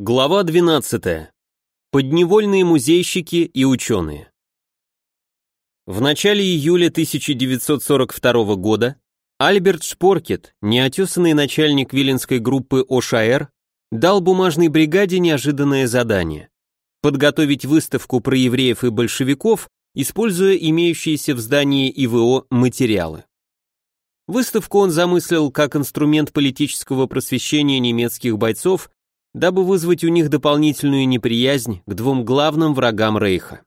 Глава 12. Подневольные музейщики и ученые. В начале июля 1942 года Альберт Шпоркет, неотесанный начальник виленской группы ОШАР, дал бумажной бригаде неожиданное задание – подготовить выставку про евреев и большевиков, используя имеющиеся в здании ИВО материалы. Выставку он замыслил как инструмент политического просвещения немецких бойцов дабы вызвать у них дополнительную неприязнь к двум главным врагам Рейха.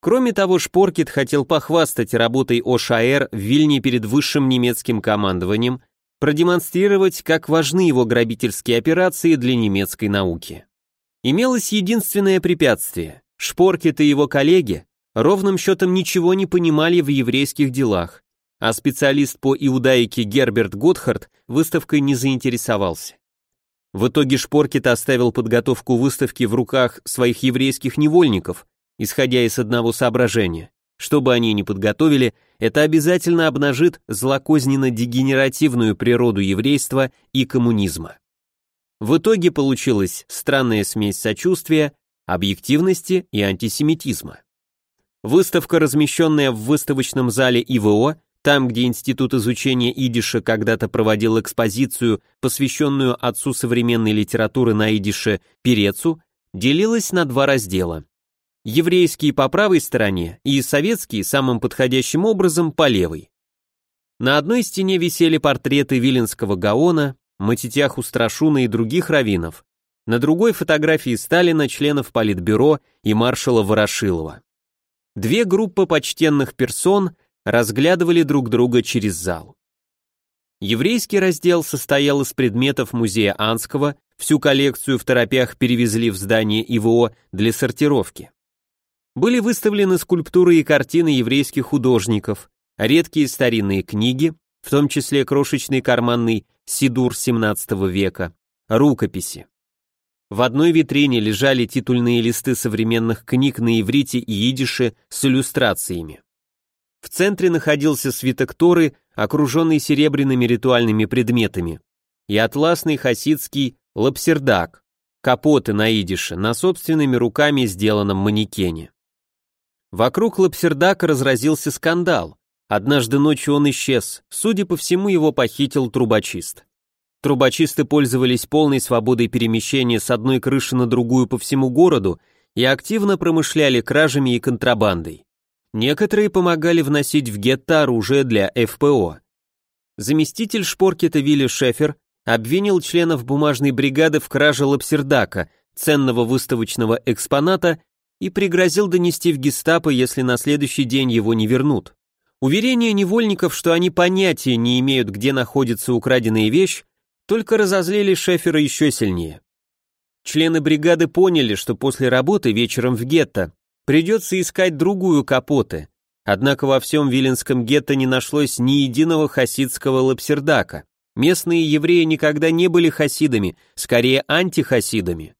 Кроме того, Шпоркет хотел похвастать работой ОШАР в Вильне перед высшим немецким командованием, продемонстрировать, как важны его грабительские операции для немецкой науки. Имелось единственное препятствие. Шпоркет и его коллеги ровным счетом ничего не понимали в еврейских делах, а специалист по иудаике Герберт Готхард выставкой не заинтересовался. В итоге Шпоркет оставил подготовку выставки в руках своих еврейских невольников, исходя из одного соображения. Что бы они ни подготовили, это обязательно обнажит злокозненно-дегенеративную природу еврейства и коммунизма. В итоге получилась странная смесь сочувствия, объективности и антисемитизма. Выставка, размещенная в выставочном зале ИВО, там, где Институт изучения идиша когда-то проводил экспозицию, посвященную отцу современной литературы на идише Перецу, делилась на два раздела. Еврейские по правой стороне и советские самым подходящим образом по левой. На одной стене висели портреты Виленского Гаона, Матитяху Страшуна и других раввинов, на другой фотографии Сталина, членов Политбюро и маршала Ворошилова. Две группы почтенных персон разглядывали друг друга через зал. Еврейский раздел состоял из предметов музея Анского, всю коллекцию в торопях перевезли в здание ИВО для сортировки. Были выставлены скульптуры и картины еврейских художников, редкие старинные книги, в том числе крошечный карманный Сидур XVII века, рукописи. В одной витрине лежали титульные листы современных книг на иврите и идише с иллюстрациями. В центре находился свиток Торы, окруженный серебряными ритуальными предметами, и атласный хасидский лапсердак, капоты на идише, на собственными руками сделанном манекене. Вокруг лапсердака разразился скандал. Однажды ночью он исчез, судя по всему, его похитил трубочист. Трубочисты пользовались полной свободой перемещения с одной крыши на другую по всему городу и активно промышляли кражами и контрабандой. Некоторые помогали вносить в гетто оружие для ФПО. Заместитель Шпоркета Вилли Шефер обвинил членов бумажной бригады в краже лапсердака, ценного выставочного экспоната, и пригрозил донести в гестапо, если на следующий день его не вернут. Уверение невольников, что они понятия не имеют, где находится украденная вещь, только разозлили Шефера еще сильнее. Члены бригады поняли, что после работы вечером в гетто Придется искать другую капоты. Однако во всем Виленском гетто не нашлось ни единого хасидского лапсердака. Местные евреи никогда не были хасидами, скорее антихасидами.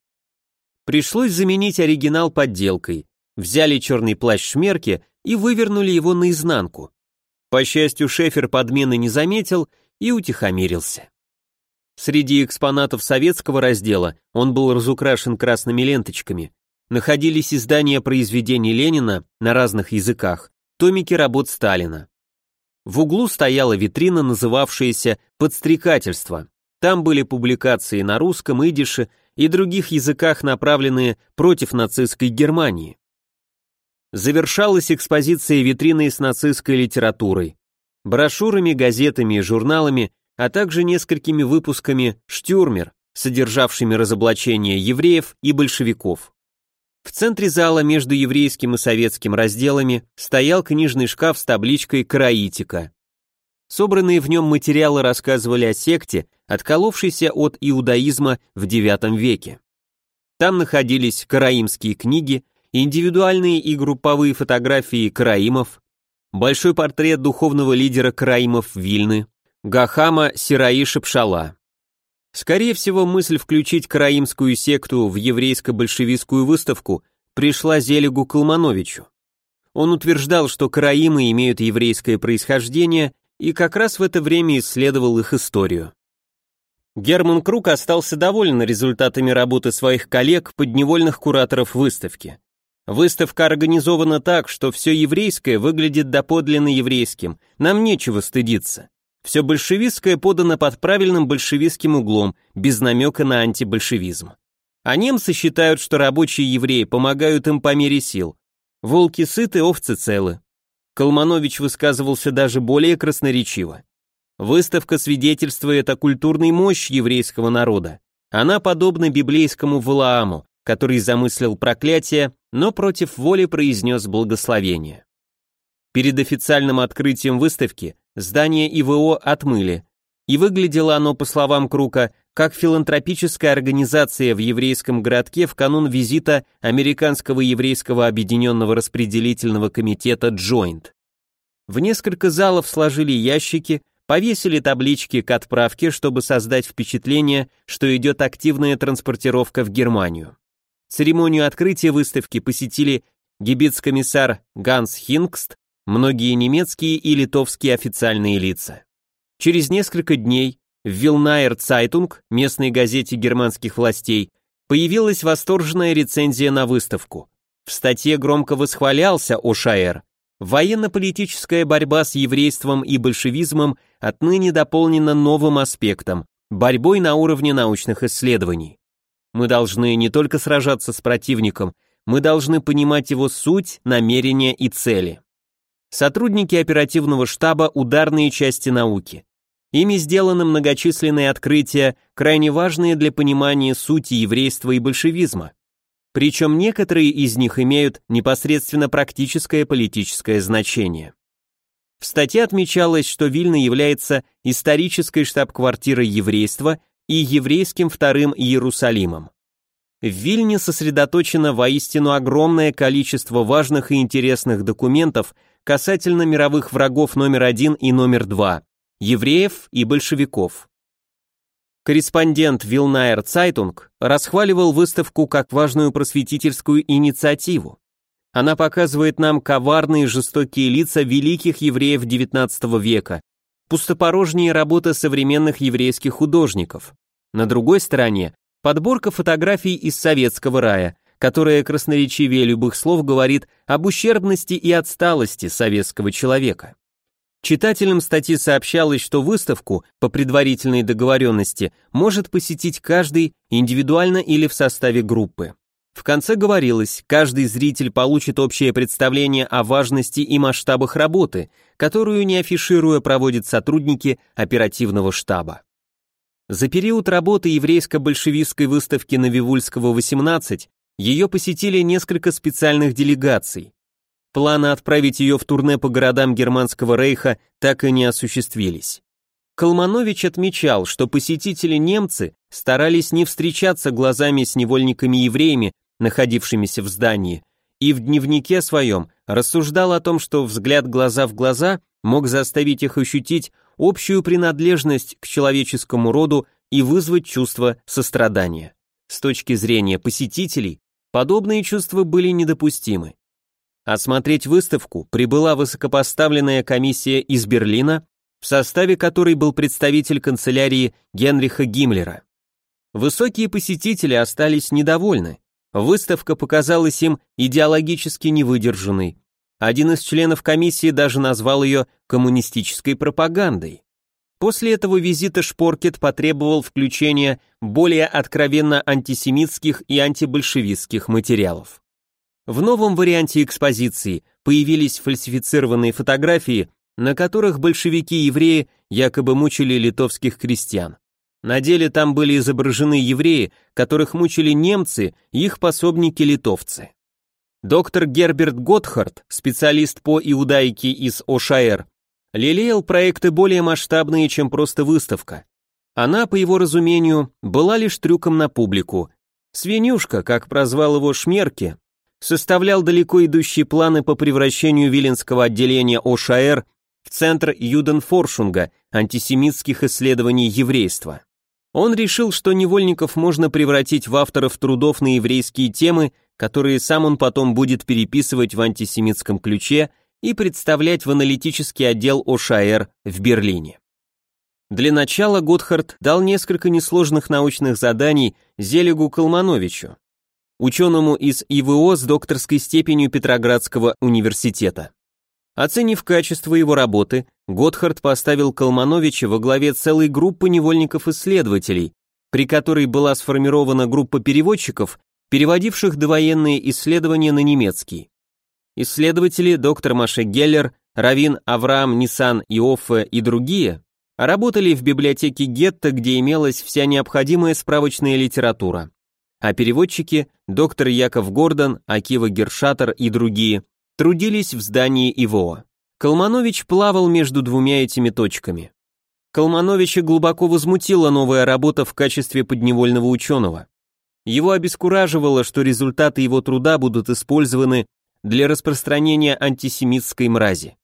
Пришлось заменить оригинал подделкой. Взяли черный плащ Шмерки и вывернули его наизнанку. По счастью, Шефер подмены не заметил и утихомирился. Среди экспонатов советского раздела он был разукрашен красными ленточками, находились издания произведений Ленина на разных языках, томики работ Сталина. В углу стояла витрина, называвшаяся «Подстрекательство». Там были публикации на русском, идише и других языках, направленные против нацистской Германии. Завершалась экспозиция витрины с нацистской литературой, брошюрами, газетами и журналами, а также несколькими выпусками «Штюрмер», содержавшими разоблачение евреев и большевиков. В центре зала между еврейским и советским разделами стоял книжный шкаф с табличкой «Караитика». Собранные в нем материалы рассказывали о секте, отколовшейся от иудаизма в IX веке. Там находились караимские книги, индивидуальные и групповые фотографии караимов, большой портрет духовного лидера караимов Вильны, Гахама Сираи Шапшала. Скорее всего, мысль включить караимскую секту в еврейско-большевистскую выставку пришла Зелегу Калмановичу. Он утверждал, что караимы имеют еврейское происхождение и как раз в это время исследовал их историю. Герман Круг остался доволен результатами работы своих коллег, подневольных кураторов выставки. Выставка организована так, что все еврейское выглядит доподлинно еврейским, нам нечего стыдиться. Все большевистское подано под правильным большевистским углом, без намека на антибольшевизм. А немцы считают, что рабочие евреи помогают им по мере сил. Волки сыты, овцы целы. Колманович высказывался даже более красноречиво. Выставка свидетельствует о культурной мощи еврейского народа. Она подобна библейскому Валааму, который замыслил проклятие, но против воли произнес благословение. Перед официальным открытием выставки здание ИВО отмыли, и выглядело оно, по словам Крука, как филантропическая организация в еврейском городке в канун визита Американского еврейского объединенного распределительного комитета Joint. В несколько залов сложили ящики, повесили таблички к отправке, чтобы создать впечатление, что идет активная транспортировка в Германию. Церемонию открытия выставки посетили гибицкомиссар Ганс Хингст, многие немецкие и литовские официальные лица. Через несколько дней в Вилнайер Цайтунг, местной газете германских властей, появилась восторженная рецензия на выставку. В статье громко восхвалялся ОШР. Военно-политическая борьба с еврейством и большевизмом отныне дополнена новым аспектом – борьбой на уровне научных исследований. Мы должны не только сражаться с противником, мы должны понимать его суть, намерения и цели. Сотрудники оперативного штаба – ударные части науки. Ими сделаны многочисленные открытия, крайне важные для понимания сути еврейства и большевизма. Причем некоторые из них имеют непосредственно практическое политическое значение. В статье отмечалось, что Вильна является исторической штаб-квартирой еврейства и еврейским вторым Иерусалимом. В Вильне сосредоточено воистину огромное количество важных и интересных документов касательно мировых врагов номер один и номер два, евреев и большевиков. Корреспондент Вилнайер Цайтунг расхваливал выставку как важную просветительскую инициативу. Она показывает нам коварные жестокие лица великих евреев XIX века, пустопорожние работы современных еврейских художников. На другой стороне подборка фотографий из советского рая, которая красноречивее любых слов говорит об ущербности и отсталости советского человека. Читателям статьи сообщалось, что выставку по предварительной договоренности может посетить каждый индивидуально или в составе группы. В конце говорилось, каждый зритель получит общее представление о важности и масштабах работы, которую не афишируя проводят сотрудники оперативного штаба. За период работы еврейско-большевистской выставки на Вивульского 18 ее посетили несколько специальных делегаций. Планы отправить ее в турне по городам Германского рейха так и не осуществились. Колманович отмечал, что посетители-немцы старались не встречаться глазами с невольниками-евреями, находившимися в здании, и в дневнике своем рассуждал о том, что взгляд глаза в глаза мог заставить их ощутить общую принадлежность к человеческому роду и вызвать чувство сострадания. С точки зрения посетителей, подобные чувства были недопустимы. Осмотреть выставку прибыла высокопоставленная комиссия из Берлина, в составе которой был представитель канцелярии Генриха Гиммлера. Высокие посетители остались недовольны. Выставка показалась им идеологически невыдержанной. Один из членов комиссии даже назвал ее коммунистической пропагандой. После этого визита Шпоркет потребовал включения более откровенно антисемитских и антибольшевистских материалов. В новом варианте экспозиции появились фальсифицированные фотографии, на которых большевики-евреи якобы мучили литовских крестьян. На деле там были изображены евреи, которых мучили немцы и их пособники-литовцы. Доктор Герберт Готхард, специалист по иудаике из ОШАЭР, лелеял проекты более масштабные, чем просто выставка. Она, по его разумению, была лишь трюком на публику. Свинюшка, как прозвал его Шмерки, составлял далеко идущие планы по превращению Виленского отделения ОШАР в центр Юденфоршунга, антисемитских исследований еврейства. Он решил, что невольников можно превратить в авторов трудов на еврейские темы, которые сам он потом будет переписывать в антисемитском ключе и представлять в аналитический отдел ОШАР в Берлине. Для начала Готхард дал несколько несложных научных заданий Зелегу Калмановичу, ученому из ИВО с докторской степенью Петроградского университета. Оценив качество его работы, Готхард поставил Калмановича во главе целой группы невольников-исследователей, при которой была сформирована группа переводчиков, переводивших довоенные исследования на немецкий. Исследователи доктор Маше Геллер, Равин Авраам Нисан Иоффе и другие работали в библиотеке Гетта, где имелась вся необходимая справочная литература. А переводчики, доктор Яков Гордон, Акива Гершатер и другие, трудились в здании ИВО. Колманович плавал между двумя этими точками. Колмановича глубоко возмутила новая работа в качестве подневольного ученого. Его обескураживало, что результаты его труда будут использованы для распространения антисемитской мрази.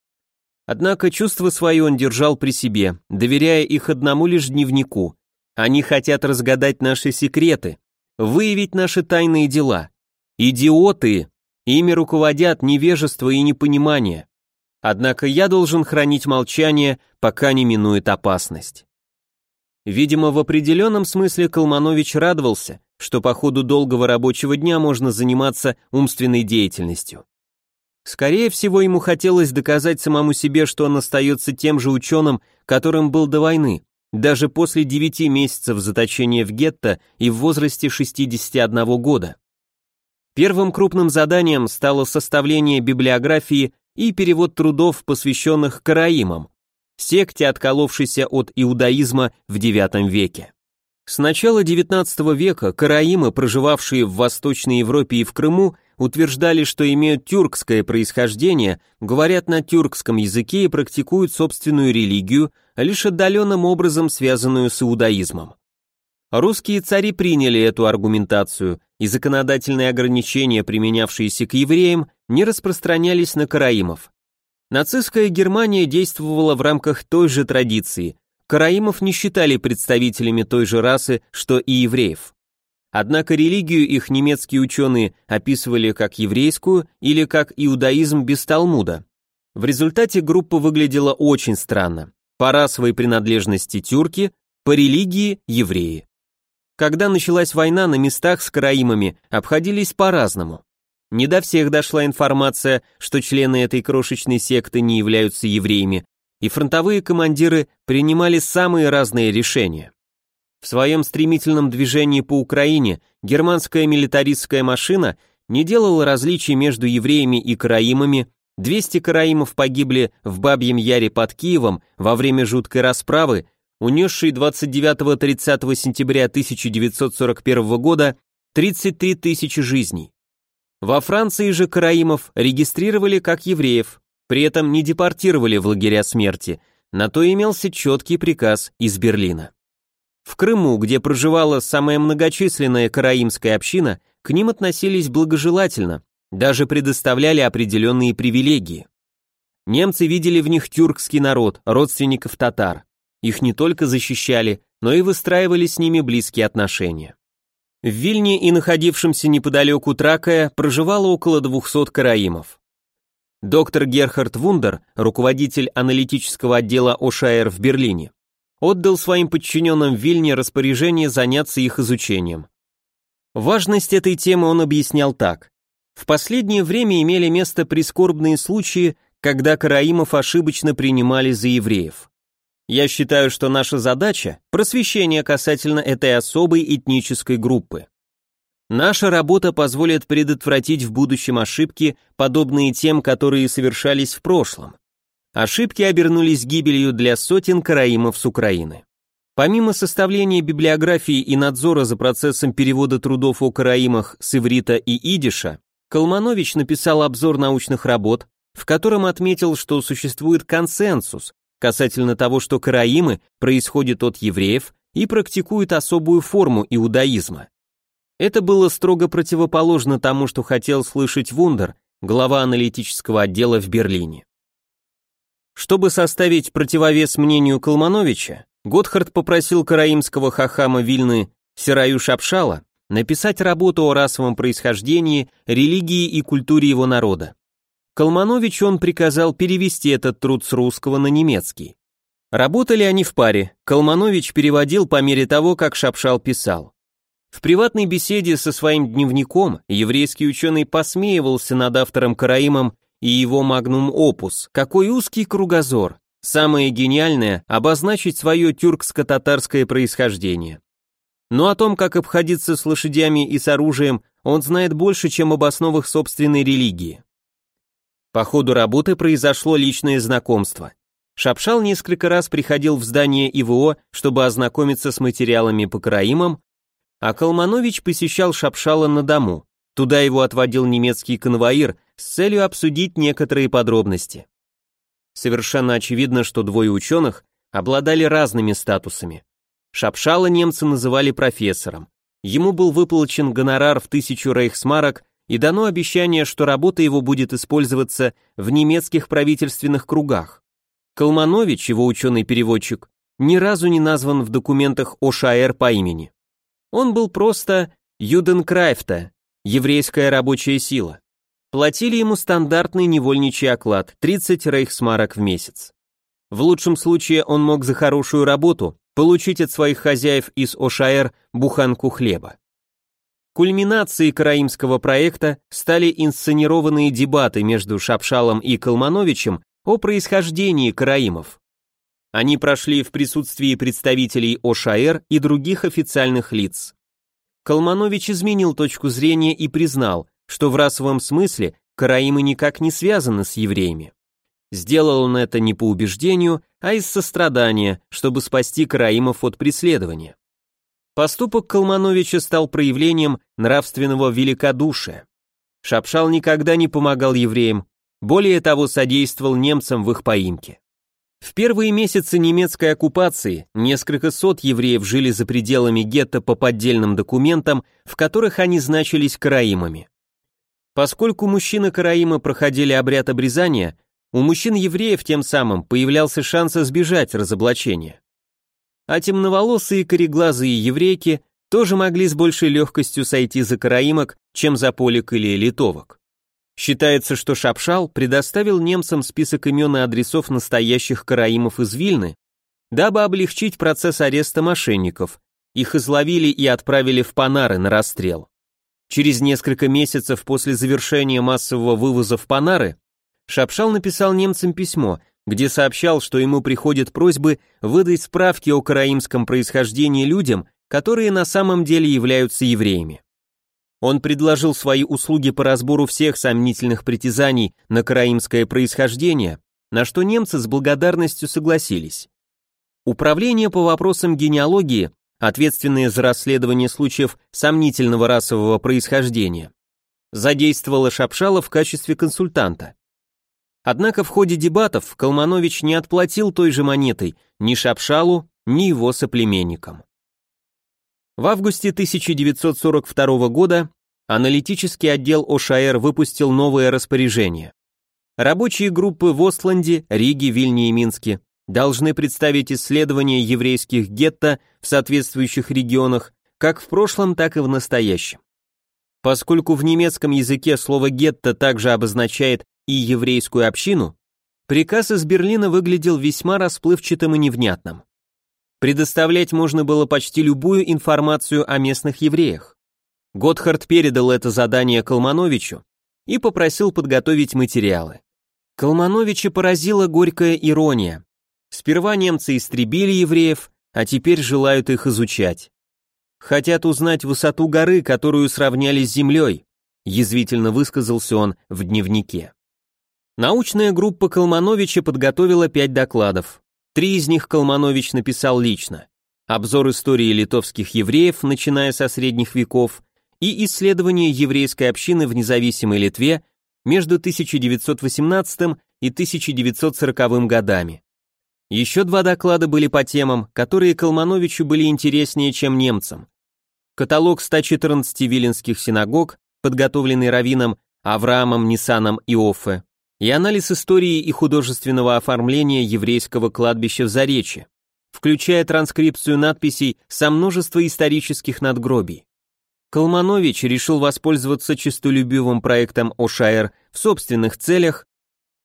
Однако чувство свое он держал при себе, доверяя их одному лишь дневнику. Они хотят разгадать наши секреты, выявить наши тайные дела. Идиоты! Ими руководят невежество и непонимание. Однако я должен хранить молчание, пока не минует опасность. Видимо, в определенном смысле Колманович радовался, что по ходу долгого рабочего дня можно заниматься умственной деятельностью. Скорее всего, ему хотелось доказать самому себе, что он остается тем же ученым, которым был до войны, даже после девяти месяцев заточения в гетто и в возрасте 61 года. Первым крупным заданием стало составление библиографии и перевод трудов, посвященных караимам, секте, отколовшейся от иудаизма в IX веке. С начала XIX века караимы, проживавшие в Восточной Европе и в Крыму, утверждали, что имеют тюркское происхождение, говорят на тюркском языке и практикуют собственную религию, лишь отдаленным образом связанную с иудаизмом. Русские цари приняли эту аргументацию, и законодательные ограничения, применявшиеся к евреям, не распространялись на караимов. Нацистская Германия действовала в рамках той же традиции. Караимов не считали представителями той же расы, что и евреев. Однако религию их немецкие ученые описывали как еврейскую или как иудаизм без Талмуда. В результате группа выглядела очень странно. По расовой принадлежности тюрки, по религии евреи. Когда началась война, на местах с караимами обходились по-разному. Не до всех дошла информация, что члены этой крошечной секты не являются евреями, и фронтовые командиры принимали самые разные решения. В своем стремительном движении по Украине германская милитаристская машина не делала различий между евреями и караимами, 200 караимов погибли в Бабьем Яре под Киевом во время жуткой расправы, унесший 29-30 сентября 1941 года 33 тысячи жизней. Во Франции же караимов регистрировали как евреев, при этом не депортировали в лагеря смерти, на то имелся четкий приказ из Берлина. В Крыму, где проживала самая многочисленная караимская община, к ним относились благожелательно, даже предоставляли определенные привилегии. Немцы видели в них тюркский народ, родственников татар. Их не только защищали, но и выстраивали с ними близкие отношения. В Вильне и находившемся неподалеку Тракая проживало около 200 караимов. Доктор Герхард Вундер, руководитель аналитического отдела ОШАР в Берлине, отдал своим подчиненным в Вильне распоряжение заняться их изучением. Важность этой темы он объяснял так. В последнее время имели место прискорбные случаи, когда караимов ошибочно принимали за евреев. Я считаю, что наша задача – просвещение касательно этой особой этнической группы. Наша работа позволит предотвратить в будущем ошибки, подобные тем, которые совершались в прошлом. Ошибки обернулись гибелью для сотен караимов с Украины. Помимо составления библиографии и надзора за процессом перевода трудов о караимах с иврита и идиша, Колманович написал обзор научных работ, в котором отметил, что существует консенсус, касательно того, что караимы происходят от евреев и практикуют особую форму иудаизма. Это было строго противоположно тому, что хотел слышать Вундер, глава аналитического отдела в Берлине. Чтобы составить противовес мнению Калмановича, Готхард попросил караимского хахама Вильны Сираю Шапшала написать работу о расовом происхождении, религии и культуре его народа. Колманович он приказал перевести этот труд с русского на немецкий. Работали они в паре, Колманович переводил по мере того, как Шапшал писал. В приватной беседе со своим дневником еврейский ученый посмеивался над автором Караимом и его магнум опус. Какой узкий кругозор. Самое гениальное – обозначить свое тюркско-татарское происхождение. Но о том, как обходиться с лошадями и с оружием, он знает больше, чем об основах собственной религии. По ходу работы произошло личное знакомство. Шапшал несколько раз приходил в здание ИВО, чтобы ознакомиться с материалами по караимам, а Калманович посещал Шапшала на дому. Туда его отводил немецкий конвоир с целью обсудить некоторые подробности. Совершенно очевидно, что двое ученых обладали разными статусами. Шапшала немцы называли профессором. Ему был выплачен гонорар в тысячу рейхсмарок и дано обещание, что работа его будет использоваться в немецких правительственных кругах. Калманович, его ученый-переводчик, ни разу не назван в документах ОШАР по имени. Он был просто Юденкрайфта, еврейская рабочая сила. Платили ему стандартный невольничий оклад 30 рейхсмарок в месяц. В лучшем случае он мог за хорошую работу получить от своих хозяев из ОШАР буханку хлеба. Кульминацией караимского проекта стали инсценированные дебаты между Шапшалом и Калмановичем о происхождении караимов. Они прошли в присутствии представителей ОШАР и других официальных лиц. Калманович изменил точку зрения и признал, что в расовом смысле караимы никак не связаны с евреями. Сделал он это не по убеждению, а из сострадания, чтобы спасти караимов от преследования. Поступок Калмановича стал проявлением нравственного великодушия. Шапшал никогда не помогал евреям, более того, содействовал немцам в их поимке. В первые месяцы немецкой оккупации несколько сот евреев жили за пределами гетто по поддельным документам, в которых они значились караимами. Поскольку мужчины-караимы проходили обряд обрезания, у мужчин-евреев тем самым появлялся шанс избежать разоблачения. А темноволосые кореглазые еврейки тоже могли с большей легкостью сойти за караимок, чем за полик или литовок. Считается, что Шапшал предоставил немцам список имен и адресов настоящих караимов из Вильны, дабы облегчить процесс ареста мошенников. Их изловили и отправили в Панары на расстрел. Через несколько месяцев после завершения массового вывоза в Панары Шапшал написал немцам письмо, где сообщал, что ему приходят просьбы выдать справки о караимском происхождении людям, которые на самом деле являются евреями. Он предложил свои услуги по разбору всех сомнительных притязаний на караимское происхождение, на что немцы с благодарностью согласились. Управление по вопросам генеалогии, ответственное за расследование случаев сомнительного расового происхождения, задействовало Шапшала в качестве консультанта. Однако в ходе дебатов Калманович не отплатил той же монетой ни Шапшалу, ни его соплеменникам. В августе 1942 года аналитический отдел ОШАР выпустил новое распоряжение. Рабочие группы в Остланде, Риге, Вильне и Минске должны представить исследования еврейских гетто в соответствующих регионах как в прошлом, так и в настоящем. Поскольку в немецком языке слово гетто также обозначает и еврейскую общину, приказ из Берлина выглядел весьма расплывчатым и невнятным. Предоставлять можно было почти любую информацию о местных евреях. Готхард передал это задание Калмановичу и попросил подготовить материалы. Калмановича поразила горькая ирония. Сперва немцы истребили евреев, а теперь желают их изучать. Хотят узнать высоту горы, которую сравняли с землей, язвительно высказался он в дневнике. Научная группа Калмановича подготовила пять докладов. Три из них Калманович написал лично. Обзор истории литовских евреев, начиная со средних веков, и исследование еврейской общины в независимой Литве между 1918 и 1940 годами. Еще два доклада были по темам, которые Калмановичу были интереснее, чем немцам. Каталог 114 виленских синагог, подготовленный раввином Авраамом Нисаном Иоффе, и анализ истории и художественного оформления еврейского кладбища в Заречье, включая транскрипцию надписей со множества исторических надгробий. Колманович решил воспользоваться честолюбивым проектом Ошаер в собственных целях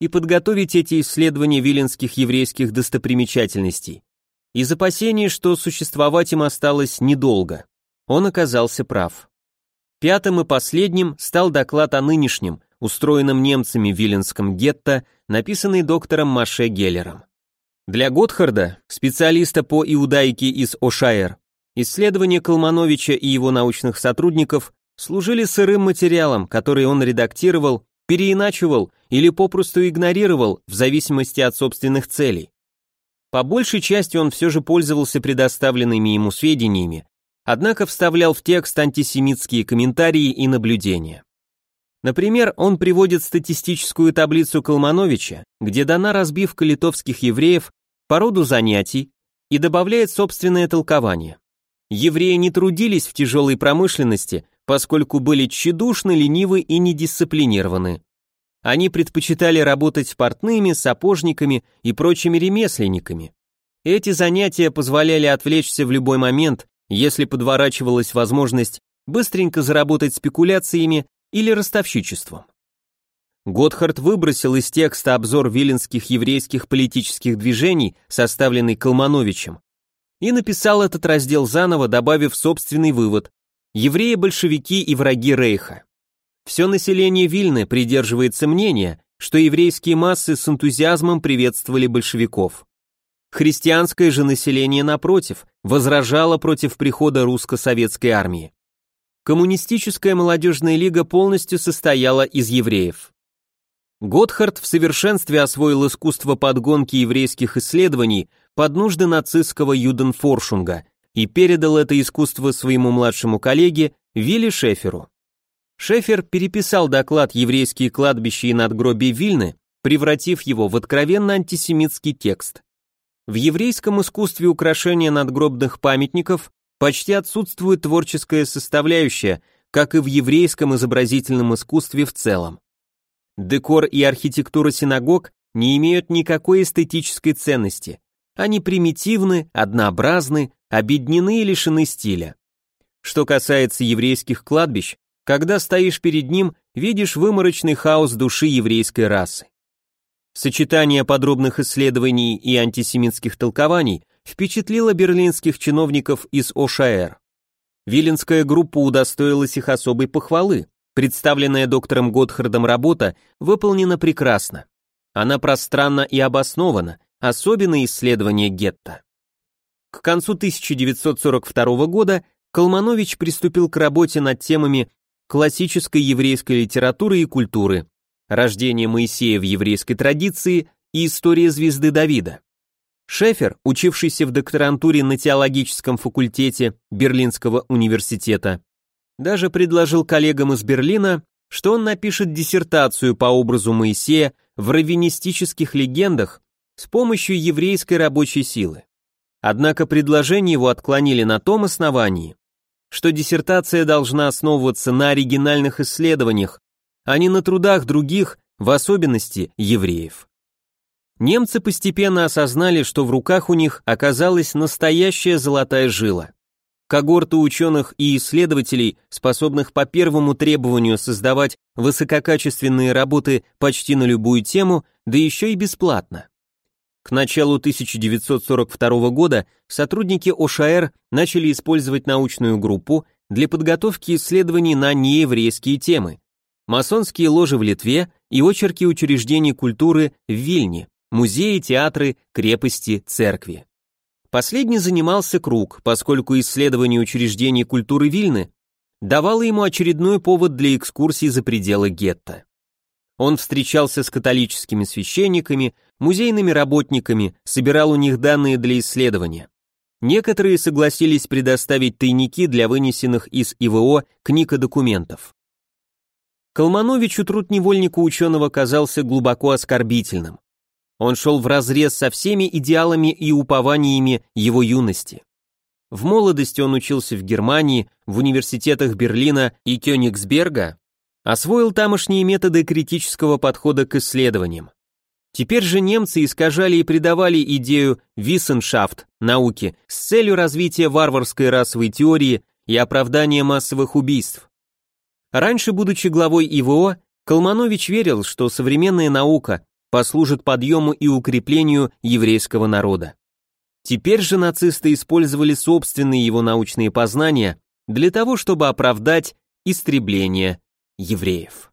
и подготовить эти исследования виленских еврейских достопримечательностей. Из опасений, что существовать им осталось недолго. Он оказался прав. Пятым и последним стал доклад о нынешнем, устроенном немцами Виленском гетто, написанный доктором Маше Геллером. Для Готхарда, специалиста по иудаике из Ошаэр, исследования Калмановича и его научных сотрудников служили сырым материалом, который он редактировал, переиначивал или попросту игнорировал в зависимости от собственных целей. По большей части он все же пользовался предоставленными ему сведениями, однако вставлял в текст антисемитские комментарии и наблюдения. Например, он приводит статистическую таблицу Калмановича, где дана разбивка литовских евреев по роду занятий и добавляет собственное толкование. Евреи не трудились в тяжелой промышленности, поскольку были тщедушны, ленивы и недисциплинированы. Они предпочитали работать портными, сапожниками и прочими ремесленниками. Эти занятия позволяли отвлечься в любой момент, если подворачивалась возможность быстренько заработать спекуляциями или ростовщичеством. Готхард выбросил из текста обзор виленских еврейских политических движений, составленный Калмановичем, и написал этот раздел заново, добавив собственный вывод «Евреи-большевики и враги Рейха». Все население Вильны придерживается мнения, что еврейские массы с энтузиазмом приветствовали большевиков. Христианское же население, напротив, возражало против прихода русско-советской армии. Коммунистическая молодежная лига полностью состояла из евреев. Готхард в совершенстве освоил искусство подгонки еврейских исследований под нужды нацистского юденфоршунга и передал это искусство своему младшему коллеге Вилли Шеферу. Шефер переписал доклад «Еврейские кладбища и надгробия Вильны», превратив его в откровенно антисемитский текст. В еврейском искусстве украшения надгробных памятников почти отсутствует творческая составляющая, как и в еврейском изобразительном искусстве в целом. Декор и архитектура синагог не имеют никакой эстетической ценности. Они примитивны, однообразны, обеднены и лишены стиля. Что касается еврейских кладбищ, когда стоишь перед ним, видишь выморочный хаос души еврейской расы. Сочетание подробных исследований и антисемитских толкований впечатлила берлинских чиновников из ОШАР. Виленская группа удостоилась их особой похвалы. Представленная доктором Готхардом работа выполнена прекрасно. Она пространна и обоснована, особенно исследование гетто. К концу 1942 года Калманович приступил к работе над темами классической еврейской литературы и культуры, рождение Моисея в еврейской традиции и история звезды Давида. Шефер, учившийся в докторантуре на теологическом факультете Берлинского университета, даже предложил коллегам из Берлина, что он напишет диссертацию по образу Моисея в раввинистических легендах с помощью еврейской рабочей силы. Однако предложение его отклонили на том основании, что диссертация должна основываться на оригинальных исследованиях, а не на трудах других, в особенности евреев. Немцы постепенно осознали, что в руках у них оказалась настоящая золотая жила. Когорты ученых и исследователей, способных по первому требованию создавать высококачественные работы почти на любую тему, да еще и бесплатно. К началу 1942 года сотрудники ОШАР начали использовать научную группу для подготовки исследований на нееврейские темы. Масонские ложи в Литве и очерки учреждений культуры в Вильне музеи, театры, крепости, церкви. Последний занимался Круг, поскольку исследование учреждений культуры Вильны давало ему очередной повод для экскурсий за пределы гетто. Он встречался с католическими священниками, музейными работниками, собирал у них данные для исследования. Некоторые согласились предоставить тайники для вынесенных из ИВО книг и документов. Калмановичу труд невольника ученого казался глубоко оскорбительным. Он шел вразрез со всеми идеалами и упованиями его юности. В молодости он учился в Германии, в университетах Берлина и Кёнигсберга, освоил тамошние методы критического подхода к исследованиям. Теперь же немцы искажали и придавали идею «виссеншафт» науки с целью развития варварской расовой теории и оправдания массовых убийств. Раньше, будучи главой ИВО, Калманович верил, что современная наука послужит подъему и укреплению еврейского народа. Теперь же нацисты использовали собственные его научные познания для того, чтобы оправдать истребление евреев.